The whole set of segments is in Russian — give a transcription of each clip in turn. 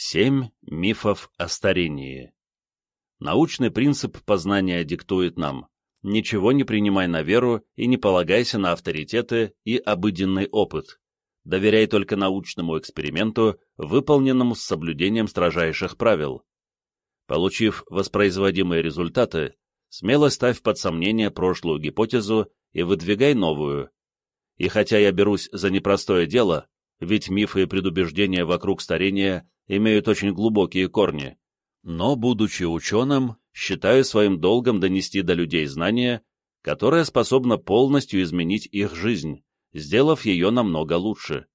Семь мифов о старении. Научный принцип познания диктует нам «Ничего не принимай на веру и не полагайся на авторитеты и обыденный опыт. Доверяй только научному эксперименту, выполненному с соблюдением строжайших правил. Получив воспроизводимые результаты, смело ставь под сомнение прошлую гипотезу и выдвигай новую. И хотя я берусь за непростое дело, ведь мифы и предубеждения вокруг старения имеют очень глубокие корни, но, будучи ученым, считаю своим долгом донести до людей знания, которое способно полностью изменить их жизнь, сделав ее намного лучше.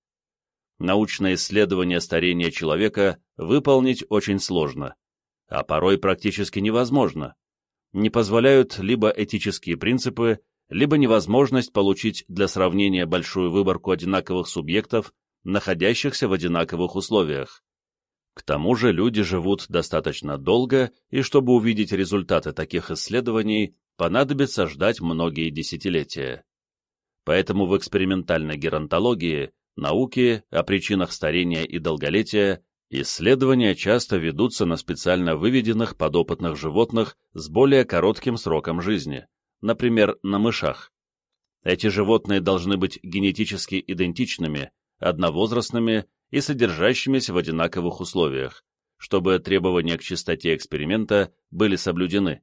Научное исследование старения человека выполнить очень сложно, а порой практически невозможно. Не позволяют либо этические принципы, либо невозможность получить для сравнения большую выборку одинаковых субъектов, находящихся в одинаковых условиях. К тому же люди живут достаточно долго, и чтобы увидеть результаты таких исследований, понадобится ждать многие десятилетия. Поэтому в экспериментальной геронтологии, науке о причинах старения и долголетия, исследования часто ведутся на специально выведенных подопытных животных с более коротким сроком жизни, например, на мышах. Эти животные должны быть генетически идентичными, одновозрастными и содержащимися в одинаковых условиях, чтобы требования к чистоте эксперимента были соблюдены.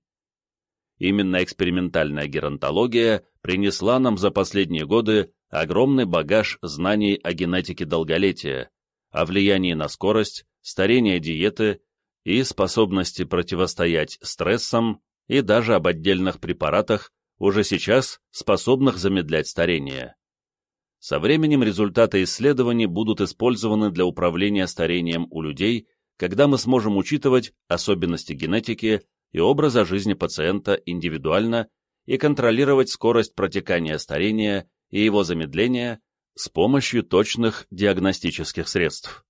Именно экспериментальная геронтология принесла нам за последние годы огромный багаж знаний о генетике долголетия, о влиянии на скорость, старение диеты и способности противостоять стрессам и даже об отдельных препаратах, уже сейчас способных замедлять старение. Со временем результаты исследований будут использованы для управления старением у людей, когда мы сможем учитывать особенности генетики и образа жизни пациента индивидуально и контролировать скорость протекания старения и его замедления с помощью точных диагностических средств.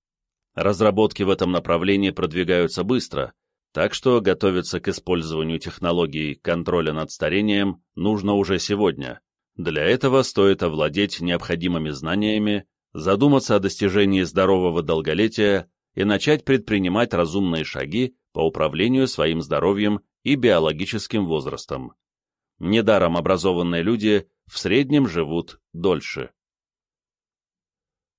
Разработки в этом направлении продвигаются быстро, так что готовиться к использованию технологий контроля над старением нужно уже сегодня. Для этого стоит овладеть необходимыми знаниями, задуматься о достижении здорового долголетия и начать предпринимать разумные шаги по управлению своим здоровьем и биологическим возрастом. Недаром образованные люди в среднем живут дольше.